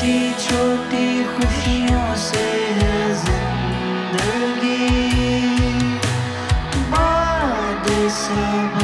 چھوٹی چھوٹی خوشیوں سے ہے زندگی۔ باد سب